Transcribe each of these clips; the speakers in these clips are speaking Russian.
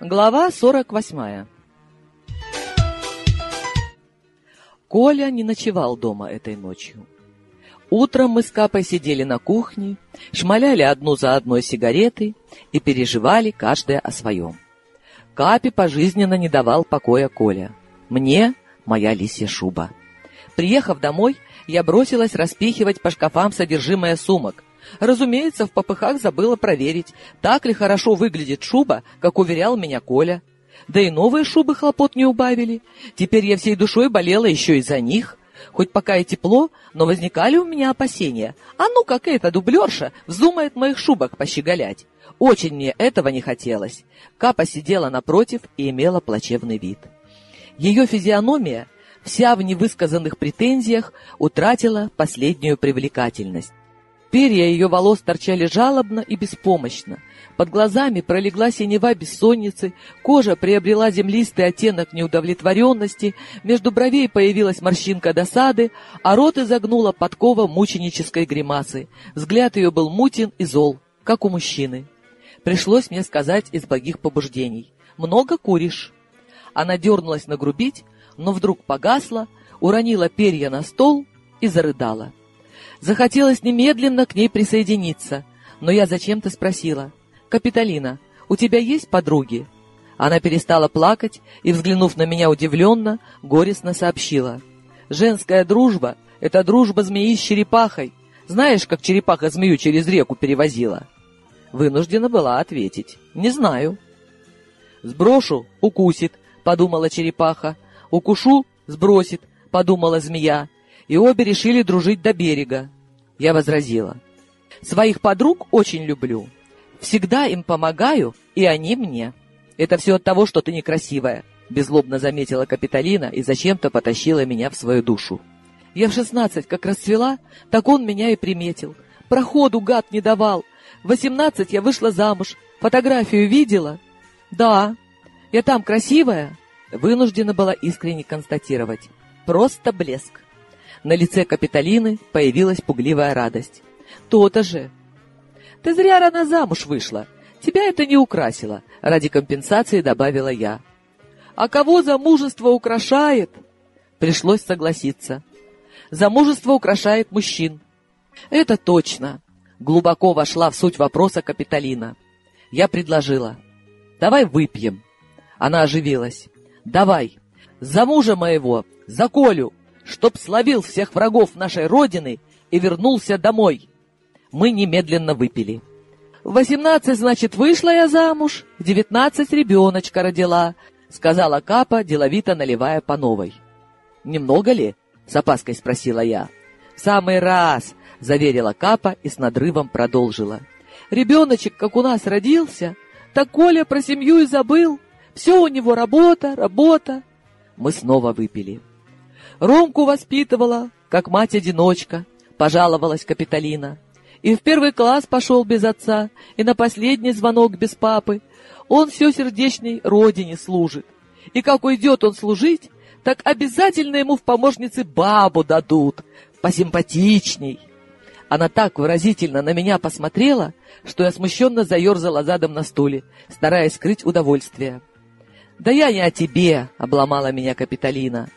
Глава 48 Коля не ночевал дома этой ночью. Утром мы с Капой сидели на кухне, шмаляли одну за одной сигареты и переживали каждая о своем. Капе пожизненно не давал покоя Коля. Мне — моя лисья шуба. Приехав домой, я бросилась распихивать по шкафам содержимое сумок, Разумеется, в попыхах забыла проверить, так ли хорошо выглядит шуба, как уверял меня Коля. Да и новые шубы хлопот не убавили. Теперь я всей душой болела еще из-за них. Хоть пока и тепло, но возникали у меня опасения. А ну, как эта дублерша вздумает моих шубок пощеголять. Очень мне этого не хотелось. Капа сидела напротив и имела плачевный вид. Ее физиономия, вся в невысказанных претензиях, утратила последнюю привлекательность. Перья ее волос торчали жалобно и беспомощно. Под глазами пролегла синева бессонницы, кожа приобрела землистый оттенок неудовлетворенности, между бровей появилась морщинка досады, а рот изогнула подкова мученической гримасы. Взгляд ее был мутен и зол, как у мужчины. Пришлось мне сказать из благих побуждений. «Много куришь?» Она дернулась нагрубить, но вдруг погасла, уронила перья на стол и зарыдала. Захотелось немедленно к ней присоединиться, но я зачем-то спросила. «Капитолина, у тебя есть подруги?» Она перестала плакать и, взглянув на меня удивленно, горестно сообщила. «Женская дружба — это дружба змеи с черепахой. Знаешь, как черепаха змею через реку перевозила?» Вынуждена была ответить. «Не знаю». «Сброшу — укусит», — подумала черепаха. «Укушу — сбросит», — подумала змея и обе решили дружить до берега. Я возразила. Своих подруг очень люблю. Всегда им помогаю, и они мне. Это все от того, что ты некрасивая, беззлобно заметила Капитолина и зачем-то потащила меня в свою душу. Я в шестнадцать как расцвела, так он меня и приметил. Проходу гад не давал. В восемнадцать я вышла замуж. Фотографию видела? Да. Я там красивая? Вынуждена была искренне констатировать. Просто блеск. На лице Капитолины появилась пугливая радость. «То-то же!» «Ты зря рано замуж вышла. Тебя это не украсило», — ради компенсации добавила я. «А кого замужество украшает?» Пришлось согласиться. «Замужество украшает мужчин». «Это точно!» Глубоко вошла в суть вопроса Капитолина. Я предложила. «Давай выпьем». Она оживилась. «Давай! За мужа моего! За Колю! чтоб словил всех врагов нашей Родины и вернулся домой. Мы немедленно выпили. В восемнадцать, значит, вышла я замуж, в девятнадцать ребеночка родила, сказала Капа, деловито наливая по новой. Немного ли? С опаской спросила я. В самый раз, заверила Капа и с надрывом продолжила. Ребеночек, как у нас родился, так Коля про семью и забыл. Все у него работа, работа. Мы снова выпили. Ромку воспитывала, как мать-одиночка, пожаловалась Капитолина. И в первый класс пошел без отца, и на последний звонок без папы. Он все сердечной родине служит. И как уйдет он служить, так обязательно ему в помощнице бабу дадут, посимпатичней. Она так выразительно на меня посмотрела, что я смущенно заерзала задом на стуле, стараясь скрыть удовольствие. «Да я не о тебе», — обломала меня Капитолина.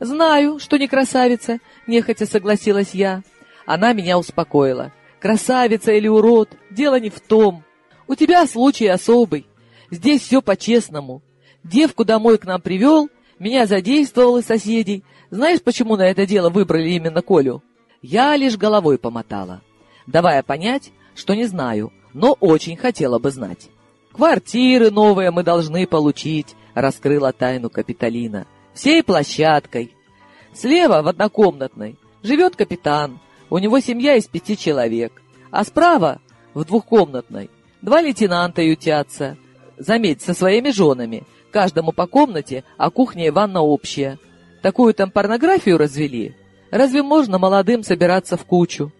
«Знаю, что не красавица», — нехотя согласилась я. Она меня успокоила. «Красавица или урод, дело не в том. У тебя случай особый. Здесь все по-честному. Девку домой к нам привел, меня задействовал из соседей. Знаешь, почему на это дело выбрали именно Колю?» Я лишь головой помотала, давая понять, что не знаю, но очень хотела бы знать. «Квартиры новые мы должны получить», — раскрыла тайну Капитолина всей площадкой. Слева, в однокомнатной, живет капитан, у него семья из пяти человек, а справа, в двухкомнатной, два лейтенанта ютятся, заметь, со своими женами, каждому по комнате, а кухня и ванна общая. Такую там порнографию развели? Разве можно молодым собираться в кучу?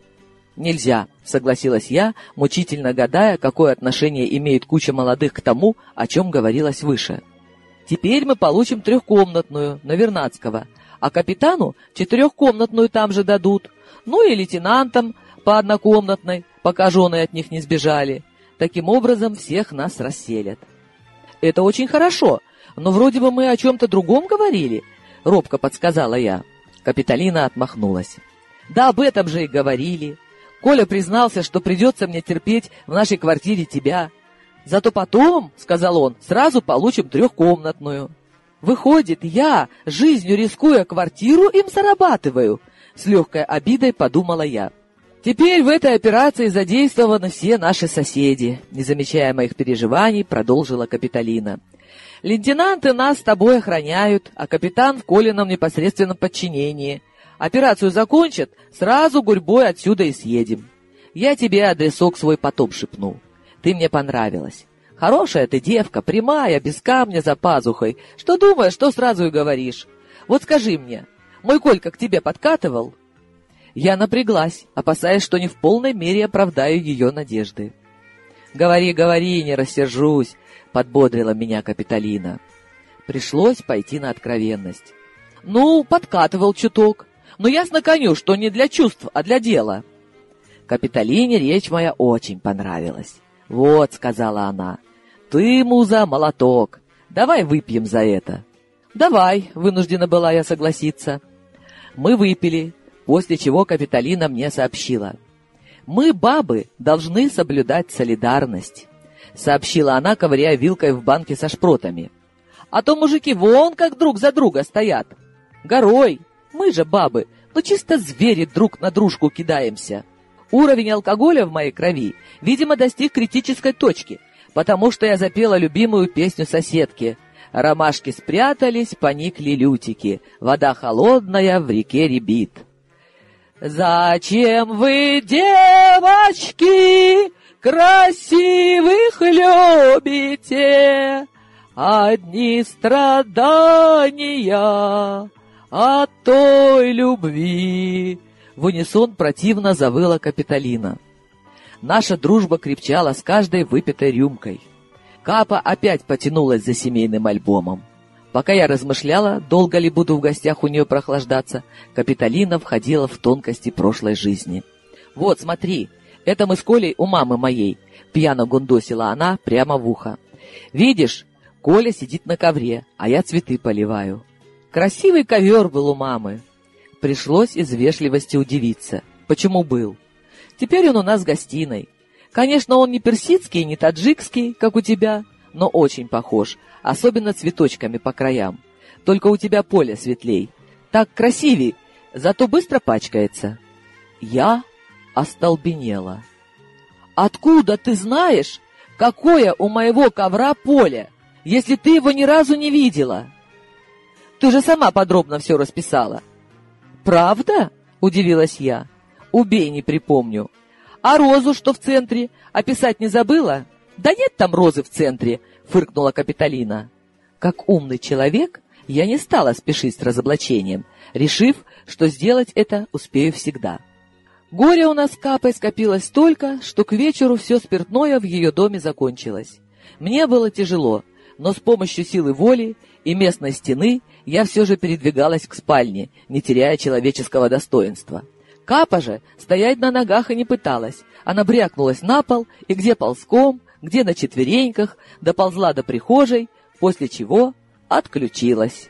Нельзя, согласилась я, мучительно гадая, какое отношение имеет куча молодых к тому, о чем говорилось выше. Теперь мы получим трехкомнатную, на Вернадского, а капитану четырехкомнатную там же дадут, ну и лейтенантам по однокомнатной, пока жены от них не сбежали. Таким образом всех нас расселят. Это очень хорошо, но вроде бы мы о чем-то другом говорили, робко подсказала я. Капитолина отмахнулась. Да об этом же и говорили. Коля признался, что придется мне терпеть в нашей квартире тебя. Зато потом, — сказал он, — сразу получим трехкомнатную. Выходит, я, жизнью рискуя квартиру, им зарабатываю. С легкой обидой подумала я. Теперь в этой операции задействованы все наши соседи, не замечая моих переживаний, продолжила Капитолина. Лейтенанты нас с тобой охраняют, а капитан в Колином непосредственном подчинении. Операцию закончат, сразу гурьбой отсюда и съедем. Я тебе адресок свой потом шепну. Ты мне понравилась. Хорошая ты девка, прямая, без камня за пазухой. Что думаешь, что сразу и говоришь. Вот скажи мне, мой Колька к тебе подкатывал?» Я напряглась, опасаясь, что не в полной мере оправдаю ее надежды. «Говори, говори, не рассержусь», — подбодрила меня Капитолина. Пришлось пойти на откровенность. «Ну, подкатывал чуток, но ясно коню, что не для чувств, а для дела». Капитолине речь моя очень понравилась. «Вот», — сказала она, — «ты, муза, молоток. Давай выпьем за это». «Давай», — вынуждена была я согласиться. Мы выпили, после чего Капитолина мне сообщила. «Мы, бабы, должны соблюдать солидарность», — сообщила она, ковыряя вилкой в банке со шпротами. «А то мужики вон как друг за друга стоят. Горой, мы же бабы, ну чисто звери друг на дружку кидаемся». Уровень алкоголя в моей крови, видимо, достиг критической точки, потому что я запела любимую песню соседки. Ромашки спрятались, поникли лютики, вода холодная в реке ребит. «Зачем вы, девочки, красивых любите? Одни страдания от той любви». В унисон противно завыла Капитолина. Наша дружба крепчала с каждой выпитой рюмкой. Капа опять потянулась за семейным альбомом. Пока я размышляла, долго ли буду в гостях у нее прохлаждаться, Капитолина входила в тонкости прошлой жизни. «Вот, смотри, это мы с Колей у мамы моей», — пьяно гундосила она прямо в ухо. «Видишь, Коля сидит на ковре, а я цветы поливаю. Красивый ковер был у мамы. Пришлось из вежливости удивиться. Почему был? Теперь он у нас в гостиной. Конечно, он не персидский, не таджикский, как у тебя, но очень похож, особенно цветочками по краям. Только у тебя поле светлей. Так красивей, зато быстро пачкается. Я остолбенела. Откуда ты знаешь, какое у моего ковра поле, если ты его ни разу не видела? Ты же сама подробно все расписала. «Правда?» — удивилась я. «Убей, не припомню. А розу, что в центре, описать не забыла?» «Да нет там розы в центре», — фыркнула Капитолина. Как умный человек, я не стала спешить с разоблачением, решив, что сделать это успею всегда. Горе у нас капой скопилось столько, что к вечеру все спиртное в ее доме закончилось. Мне было тяжело, но с помощью силы воли и местной стены я все же передвигалась к спальне, не теряя человеческого достоинства. Капа же стоять на ногах и не пыталась. Она брякнулась на пол, и где ползком, где на четвереньках, доползла до прихожей, после чего отключилась.